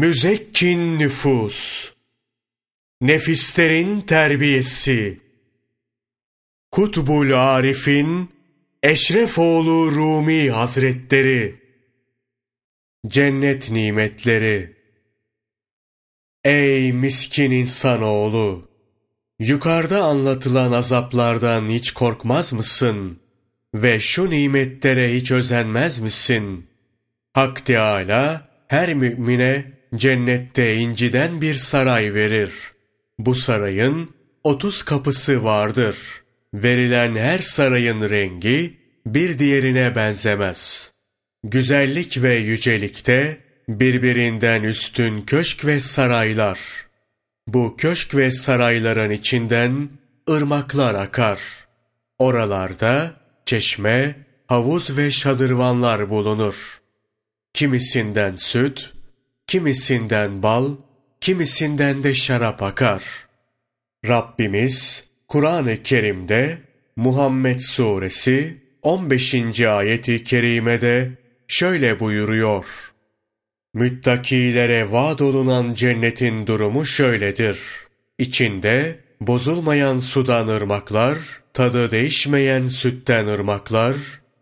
Müzekkin nüfus, nefislerin terbiyesi, Kutbul Arif'in Eşrefoğlu Rumi Hazretleri, Cennet nimetleri, Ey miskin insanoğlu! Yukarıda anlatılan azaplardan hiç korkmaz mısın? Ve şu nimetlere hiç özenmez misin? Hak Teâlâ her mümine cennette inciden bir saray verir. Bu sarayın otuz kapısı vardır. Verilen her sarayın rengi bir diğerine benzemez. Güzellik ve yücelikte birbirinden üstün köşk ve saraylar. Bu köşk ve sarayların içinden ırmaklar akar. Oralarda çeşme, havuz ve şadırvanlar bulunur. Kimisinden süt, kimisinden bal, kimisinden de şarap akar. Rabbimiz Kur'an-ı Kerim'de Muhammed Suresi 15. ayeti kerimede şöyle buyuruyor. Müttakilere vaad olunan cennetin durumu şöyledir. İçinde bozulmayan sudan ırmaklar, tadı değişmeyen sütten ırmaklar,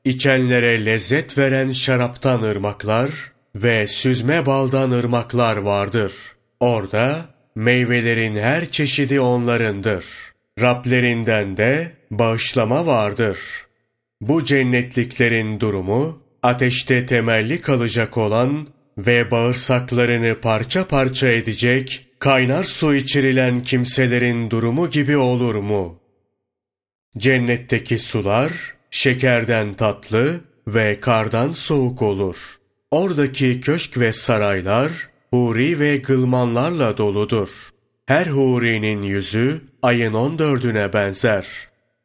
içenlere lezzet veren şaraptan ırmaklar ve süzme baldan ırmaklar vardır. Orada meyvelerin her çeşidi onlarındır. Rablerinden de bağışlama vardır. Bu cennetliklerin durumu, ateşte temelli kalacak olan ve bağırsaklarını parça parça edecek, kaynar su içirilen kimselerin durumu gibi olur mu? Cennetteki sular, şekerden tatlı ve kardan soğuk olur. Oradaki köşk ve saraylar, huri ve gılmanlarla doludur. Her hurinin yüzü ayın on dördüne benzer.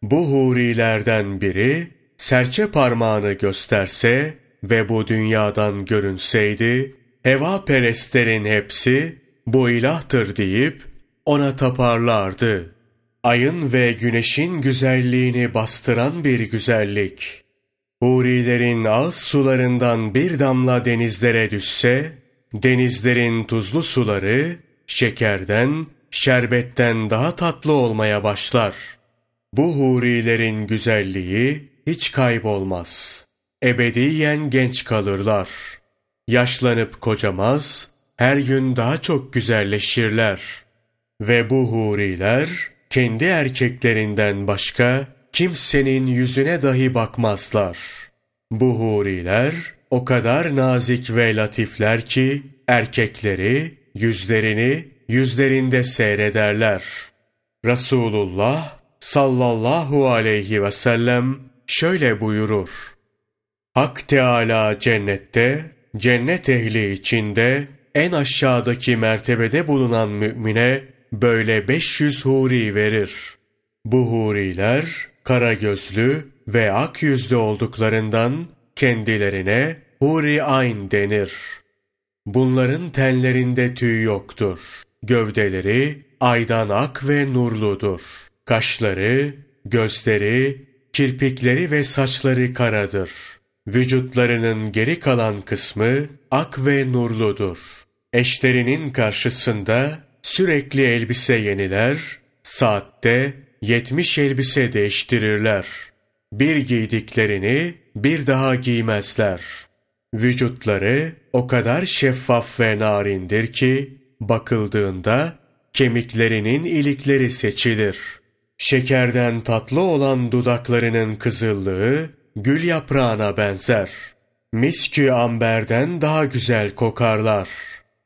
Bu hurilerden biri, serçe parmağını gösterse ve bu dünyadan görünseydi, heva perestlerin hepsi bu ilahtır deyip ona taparlardı. Ayın ve güneşin güzelliğini bastıran bir güzellik. Hurilerin ağız sularından bir damla denizlere düşse, denizlerin tuzlu suları şekerden, şerbetten daha tatlı olmaya başlar. Bu hurilerin güzelliği hiç kaybolmaz. Ebediyen genç kalırlar. Yaşlanıp kocamaz, her gün daha çok güzelleşirler. Ve bu huriler, kendi erkeklerinden başka kimsenin yüzüne dahi bakmazlar. Bu huriler o kadar nazik ve latifler ki erkekleri yüzlerini yüzlerinde seyrederler. Resulullah sallallahu aleyhi ve sellem şöyle buyurur. Hak Teala cennette, cennet ehli içinde en aşağıdaki mertebede bulunan mümine böyle 500 huri verir. Bu huriler kara gözlü ve ak yüzlü olduklarından kendilerine huri ayn denir. Bunların tenlerinde tüy yoktur. Gövdeleri aydan ak ve nurludur. Kaşları, gözleri, kirpikleri ve saçları karadır. Vücutlarının geri kalan kısmı ak ve nurludur. Eşlerinin karşısında sürekli elbise yeniler, saatte yetmiş elbise değiştirirler. Bir giydiklerini bir daha giymezler. Vücutları o kadar şeffaf ve narindir ki, bakıldığında kemiklerinin ilikleri seçilir. Şekerden tatlı olan dudaklarının kızıllığı, gül yaprağına benzer. Miskü amberden daha güzel kokarlar.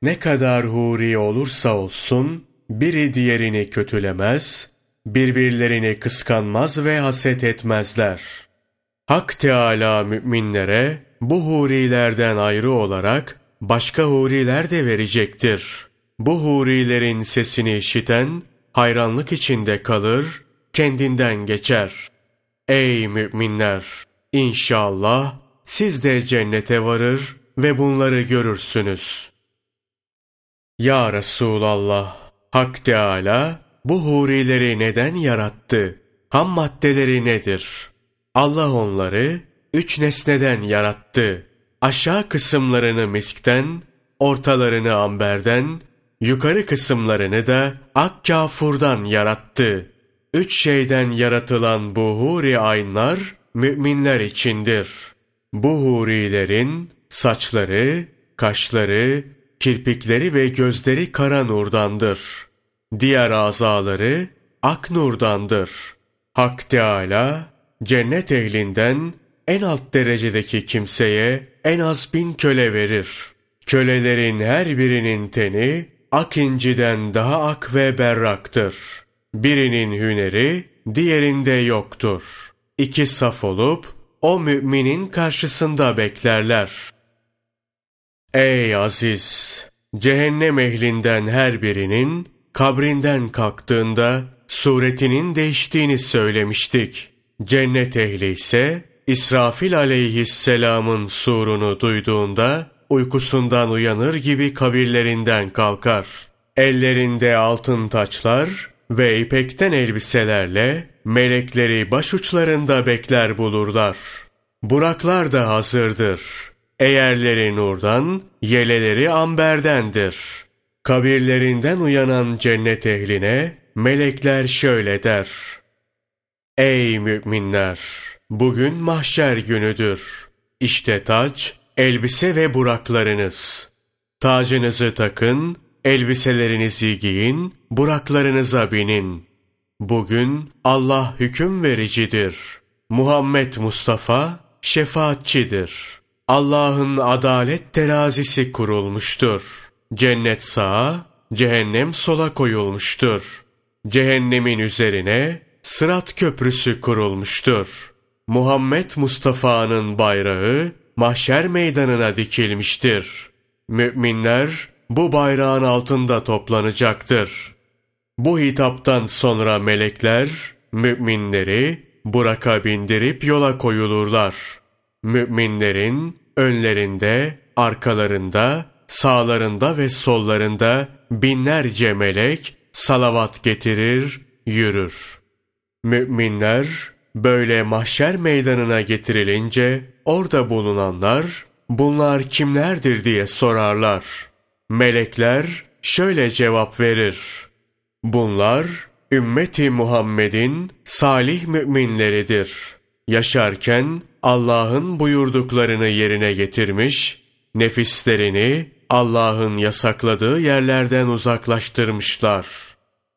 Ne kadar huri olursa olsun, biri diğerini kötülemez, birbirlerini kıskanmaz ve haset etmezler. Hak Teâlâ müminlere bu hurilerden ayrı olarak başka huriler de verecektir. Bu hurilerin sesini işiten hayranlık içinde kalır, kendinden geçer. Ey müminler! İnşallah siz de cennete varır ve bunları görürsünüz. Ya Resulallah! Hak Teâlâ bu hurileri neden yarattı? Ham maddeleri nedir? Allah onları üç nesneden yarattı. Aşağı kısımlarını miskten, ortalarını amberden, yukarı kısımlarını da ak kafurdan yarattı. Üç şeyden yaratılan bu huri aynlar müminler içindir. Bu hurilerin saçları, kaşları, kirpikleri ve gözleri kara nurdandır. Diğer azaları ak nurdandır. Hak Teâlâ, cennet ehlinden en alt derecedeki kimseye en az bin köle verir. Kölelerin her birinin teni ak inciden daha ak ve berraktır. Birinin hüneri diğerinde yoktur. İki saf olup o müminin karşısında beklerler. Ey aziz! Cehennem ehlinden her birinin kabrinden kalktığında suretinin değiştiğini söylemiştik. Cennet ehli ise İsrafil aleyhisselamın surunu duyduğunda uykusundan uyanır gibi kabirlerinden kalkar. Ellerinde altın taçlar ve ipekten elbiselerle melekleri başuçlarında bekler bulurlar. Buraklar da hazırdır. Eğerleri nurdan, yeleleri amberdendir. Kabirlerinden uyanan cennet ehline melekler şöyle der. Ey müminler! Bugün mahşer günüdür. İşte taç, elbise ve buraklarınız. Tacınızı takın, elbiselerinizi giyin, buraklarınıza binin. Bugün Allah hüküm vericidir. Muhammed Mustafa şefaatçidir. Allah'ın adalet terazisi kurulmuştur. Cennet sağa, cehennem sola koyulmuştur. Cehennemin üzerine sırat köprüsü kurulmuştur. Muhammed Mustafa'nın bayrağı mahşer meydanına dikilmiştir. Müminler bu bayrağın altında toplanacaktır. Bu hitaptan sonra melekler müminleri buraka bindirip yola koyulurlar. Müminlerin önlerinde, arkalarında, sağlarında ve sollarında binlerce melek salavat getirir, yürür. Müminler böyle mahşer meydanına getirilince orada bulunanlar bunlar kimlerdir diye sorarlar. Melekler şöyle cevap verir. Bunlar ümmeti Muhammed'in salih müminleridir. Yaşarken Allah'ın buyurduklarını yerine getirmiş, nefislerini Allah'ın yasakladığı yerlerden uzaklaştırmışlar.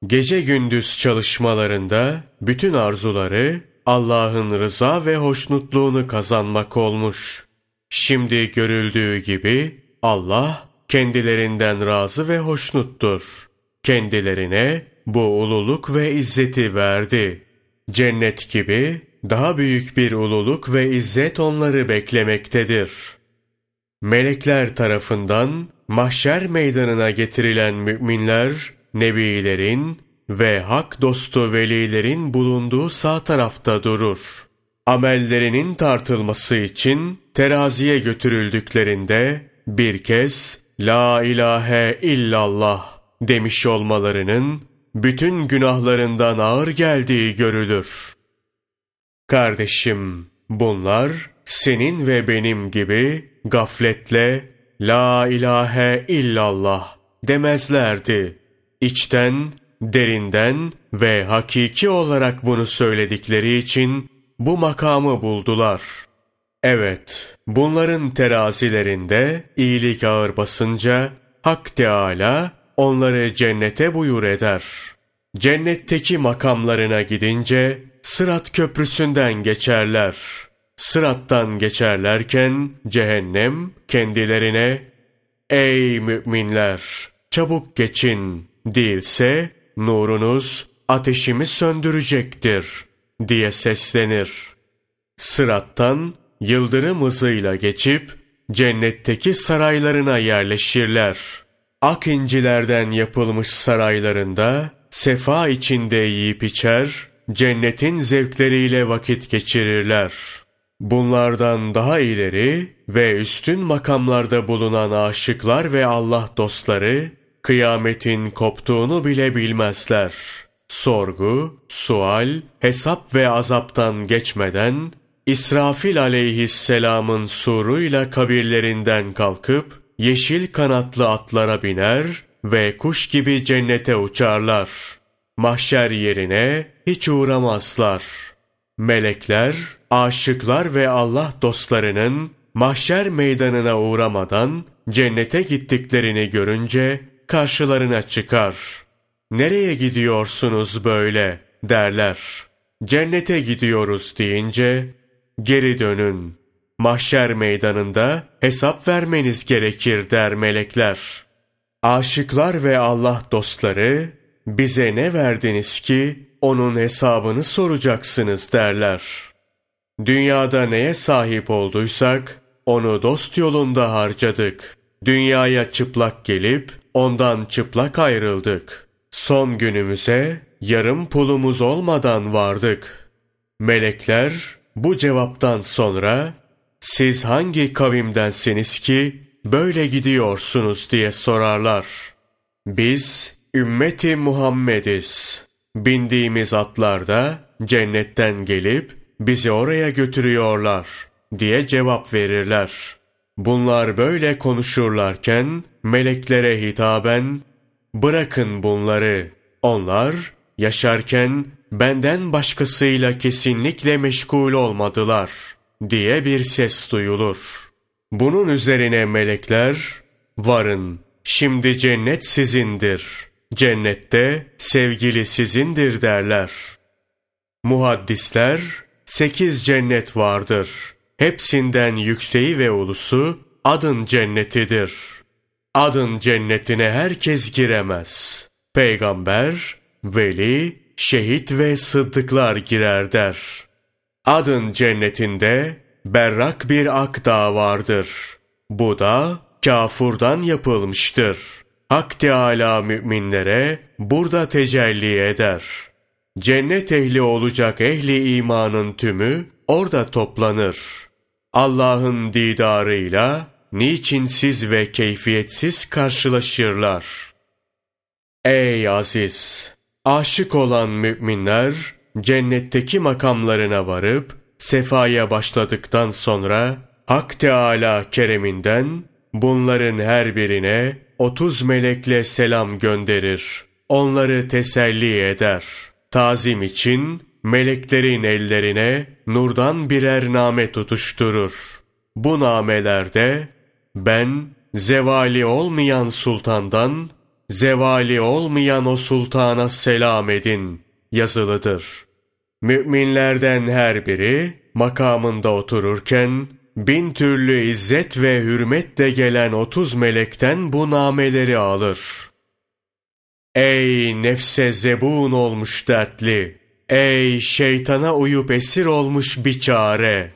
Gece gündüz çalışmalarında bütün arzuları Allah'ın rıza ve hoşnutluğunu kazanmak olmuş. Şimdi görüldüğü gibi Allah kendilerinden razı ve hoşnuttur. Kendilerine bu ululuk ve izzeti verdi. Cennet gibi daha büyük bir ululuk ve izzet onları beklemektedir. Melekler tarafından mahşer meydanına getirilen müminler, nebilerin ve hak dostu velilerin bulunduğu sağ tarafta durur. Amellerinin tartılması için teraziye götürüldüklerinde bir kez La ilahe illallah demiş olmalarının bütün günahlarından ağır geldiği görülür. Kardeşim, bunlar senin ve benim gibi gafletle La ilahe illallah demezlerdi. İçten, derinden ve hakiki olarak bunu söyledikleri için bu makamı buldular. Evet, bunların terazilerinde iyilik ağır basınca Hak Teâlâ onları cennete buyur eder. Cennetteki makamlarına gidince Sırat köprüsünden geçerler. Sırattan geçerlerken cehennem kendilerine Ey müminler! Çabuk geçin! Değilse nurunuz ateşimi söndürecektir diye seslenir. Sırattan yıldırım hızıyla geçip cennetteki saraylarına yerleşirler. Ak incilerden yapılmış saraylarında sefa içinde yiyip içer, cennetin zevkleriyle vakit geçirirler. Bunlardan daha ileri ve üstün makamlarda bulunan aşıklar ve Allah dostları, kıyametin koptuğunu bile bilmezler. Sorgu, sual, hesap ve azaptan geçmeden, İsrafil aleyhisselamın suruyla kabirlerinden kalkıp, yeşil kanatlı atlara biner ve kuş gibi cennete uçarlar. Mahşer yerine hiç uğramazlar. Melekler, aşıklar ve Allah dostlarının mahşer meydanına uğramadan cennete gittiklerini görünce karşılarına çıkar. Nereye gidiyorsunuz böyle derler. Cennete gidiyoruz deyince geri dönün. Mahşer meydanında hesap vermeniz gerekir der melekler. Aşıklar ve Allah dostları bize ne verdiniz ki onun hesabını soracaksınız derler. Dünyada neye sahip olduysak onu dost yolunda harcadık. Dünyaya çıplak gelip ondan çıplak ayrıldık. Son günümüze yarım pulumuz olmadan vardık. Melekler bu cevaptan sonra siz hangi kavimdensiniz ki böyle gidiyorsunuz diye sorarlar. Biz ümmeti Muhammediz. Bindiğimiz atlarda cennetten gelip bizi oraya götürüyorlar diye cevap verirler. Bunlar böyle konuşurlarken meleklere hitaben bırakın bunları. Onlar yaşarken benden başkasıyla kesinlikle meşgul olmadılar diye bir ses duyulur. Bunun üzerine melekler varın şimdi cennet sizindir. Cennette sevgili sizindir derler. Muhaddisler sekiz cennet vardır. Hepsinden yükseği ve ulusu adın cennetidir. Adın cennetine herkes giremez. Peygamber, veli, şehit ve sıddıklar girer der. Adın cennetinde berrak bir ak dağ vardır. Bu da kafurdan yapılmıştır. Hak Teâlâ müminlere burada tecelli eder. Cennet ehli olacak ehli imanın tümü orada toplanır. Allah'ın didarıyla niçinsiz ve keyfiyetsiz karşılaşırlar. Ey aziz! Aşık olan müminler cennetteki makamlarına varıp sefaya başladıktan sonra Hak Teâlâ kereminden bunların her birine otuz melekle selam gönderir. Onları teselli eder. Tazim için meleklerin ellerine nurdan birer name tutuşturur. Bu namelerde ben zevali olmayan sultandan zevali olmayan o sultana selam edin yazılıdır. Müminlerden her biri makamında otururken bin türlü izzet ve hürmetle gelen otuz melekten bu nameleri alır. Ey nefse zebun olmuş dertli! Ey şeytana uyup esir olmuş biçare!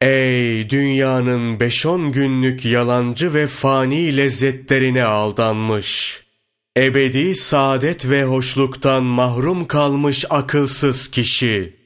Ey dünyanın beş on günlük yalancı ve fani lezzetlerine aldanmış! Ebedi saadet ve hoşluktan mahrum kalmış akılsız kişi!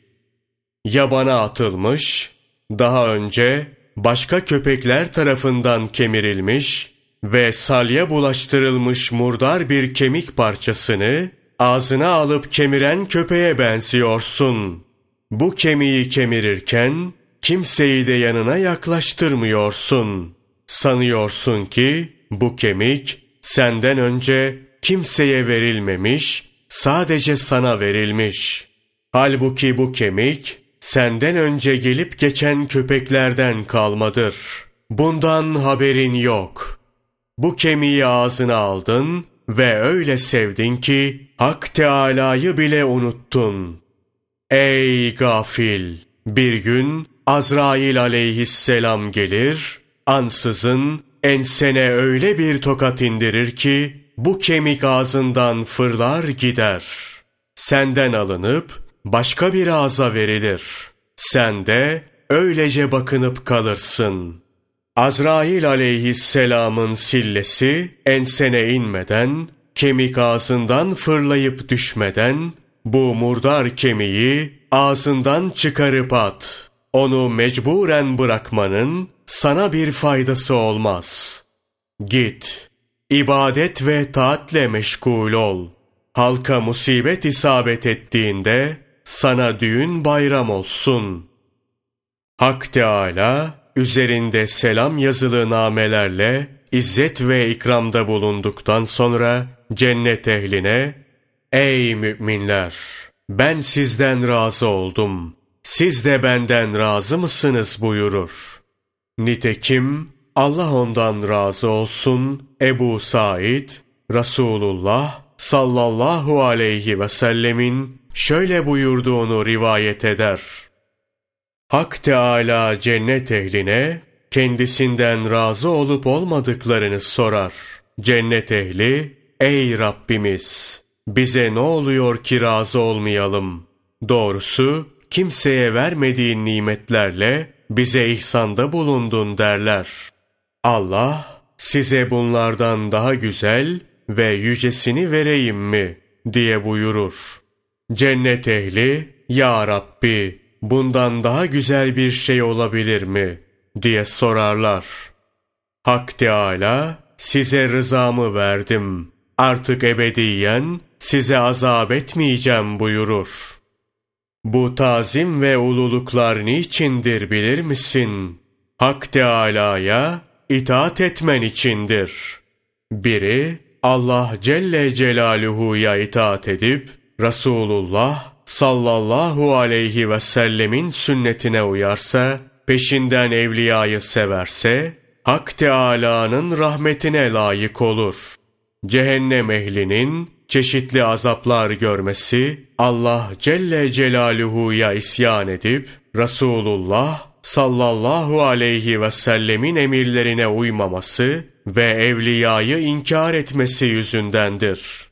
Yabana atılmış, daha önce başka köpekler tarafından kemirilmiş ve salya bulaştırılmış murdar bir kemik parçasını ağzına alıp kemiren köpeğe benziyorsun. Bu kemiği kemirirken kimseyi de yanına yaklaştırmıyorsun. Sanıyorsun ki bu kemik senden önce kimseye verilmemiş, sadece sana verilmiş. Halbuki bu kemik senden önce gelip geçen köpeklerden kalmadır. Bundan haberin yok. Bu kemiği ağzına aldın ve öyle sevdin ki Hak Teâlâ'yı bile unuttun. Ey gafil! Bir gün Azrail aleyhisselam gelir, ansızın ensene öyle bir tokat indirir ki bu kemik ağzından fırlar gider. Senden alınıp başka bir ağza verilir. Sen de öylece bakınıp kalırsın. Azrail aleyhisselamın sillesi ensene inmeden, kemik ağzından fırlayıp düşmeden, bu murdar kemiği ağzından çıkarıp at. Onu mecburen bırakmanın sana bir faydası olmaz. Git, ibadet ve taatle meşgul ol. Halka musibet isabet ettiğinde, sana düğün bayram olsun. Hak Teâlâ, üzerinde selam yazılı namelerle izzet ve ikramda bulunduktan sonra cennet ehline Ey müminler! Ben sizden razı oldum. Siz de benden razı mısınız buyurur. Nitekim Allah ondan razı olsun Ebu Said, Resulullah sallallahu aleyhi ve sellemin şöyle buyurduğunu rivayet eder. Hak Teâlâ cennet ehline kendisinden razı olup olmadıklarını sorar. Cennet ehli, ey Rabbimiz! Bize ne oluyor ki razı olmayalım? Doğrusu kimseye vermediğin nimetlerle bize ihsanda bulundun derler. Allah size bunlardan daha güzel ve yücesini vereyim mi diye buyurur. Cennet ehli, Ya Rabbi bundan daha güzel bir şey olabilir mi diye sorarlar. Hak Teâlâ size rızamı verdim. Artık ebediyen size azap etmeyeceğim buyurur. Bu tazim ve ululuklar niçindir bilir misin? Hak Teâlâ'ya itaat etmen içindir. Biri, Allah Celle Celaluhu'ya itaat edip, Resulullah sallallahu aleyhi ve sellemin sünnetine uyarsa, peşinden evliyayı severse, Hak Teâlâ'nın rahmetine layık olur. Cehennem ehlinin çeşitli azaplar görmesi, Allah Celle Celaluhu'ya isyan edip, Resulullah sallallahu aleyhi ve sellemin emirlerine uymaması ve evliyayı inkar etmesi yüzündendir.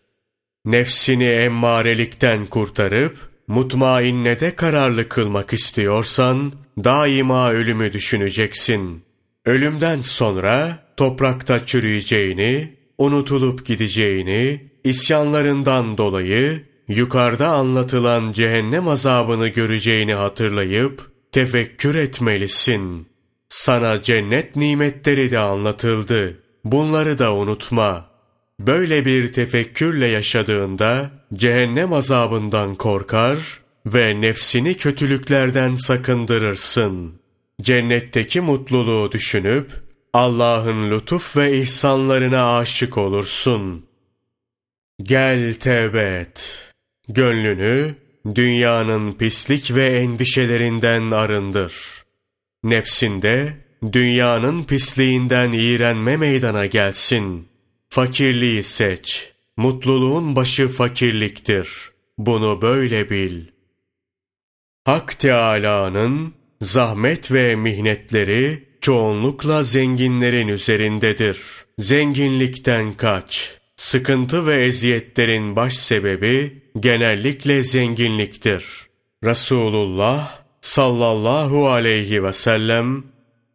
Nefsini emmarelikten kurtarıp, mutmainnede kararlı kılmak istiyorsan, daima ölümü düşüneceksin. Ölümden sonra toprakta çürüyeceğini, unutulup gideceğini, isyanlarından dolayı yukarıda anlatılan cehennem azabını göreceğini hatırlayıp tefekkür etmelisin. Sana cennet nimetleri de anlatıldı. Bunları da unutma. Böyle bir tefekkürle yaşadığında cehennem azabından korkar ve nefsini kötülüklerden sakındırırsın. Cennetteki mutluluğu düşünüp Allah'ın lütuf ve ihsanlarına aşık olursun. Gel tevbe et. Gönlünü dünyanın pislik ve endişelerinden arındır. Nefsinde dünyanın pisliğinden iğrenme meydana gelsin. Fakirliği seç. Mutluluğun başı fakirliktir. Bunu böyle bil. Hak Teâlâ'nın zahmet ve mihnetleri çoğunlukla zenginlerin üzerindedir. Zenginlikten kaç. Sıkıntı ve eziyetlerin baş sebebi genellikle zenginliktir. Resulullah sallallahu aleyhi ve sellem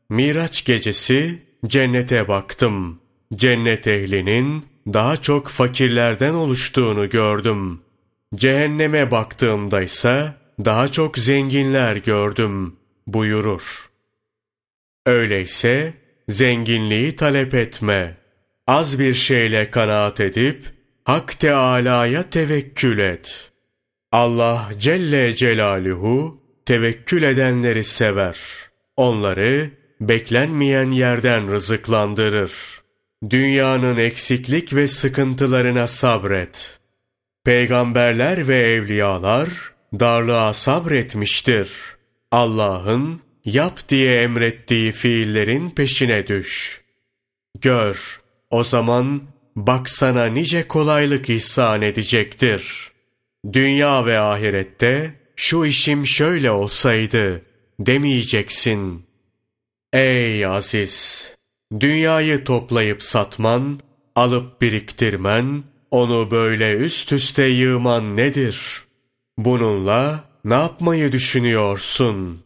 Miraç gecesi cennete baktım. Cennet ehlinin daha çok fakirlerden oluştuğunu gördüm. Cehenneme baktığımda ise daha çok zenginler gördüm buyurur. Öyleyse zenginliği talep etme. Az bir şeyle kanaat edip Hak Teâlâ'ya tevekkül et. Allah Celle Celaluhu tevekkül edenleri sever. Onları beklenmeyen yerden rızıklandırır. Dünyanın eksiklik ve sıkıntılarına sabret. Peygamberler ve evliyalar darlığa sabretmiştir. Allah'ın yap diye emrettiği fiillerin peşine düş. Gör, o zaman baksana nice kolaylık ihsan edecektir. Dünya ve ahirette şu işim şöyle olsaydı demeyeceksin. Ey aziz! Dünyayı toplayıp satman, alıp biriktirmen, onu böyle üst üste yığman nedir? Bununla ne yapmayı düşünüyorsun?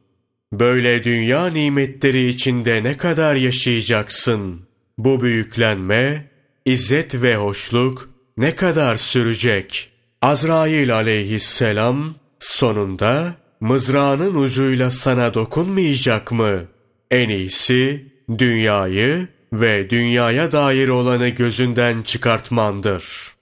Böyle dünya nimetleri içinde ne kadar yaşayacaksın? Bu büyüklenme, izzet ve hoşluk ne kadar sürecek? Azrail aleyhisselam sonunda mızrağının ucuyla sana dokunmayacak mı? En iyisi dünyayı ve dünyaya dair olanı gözünden çıkartmandır.''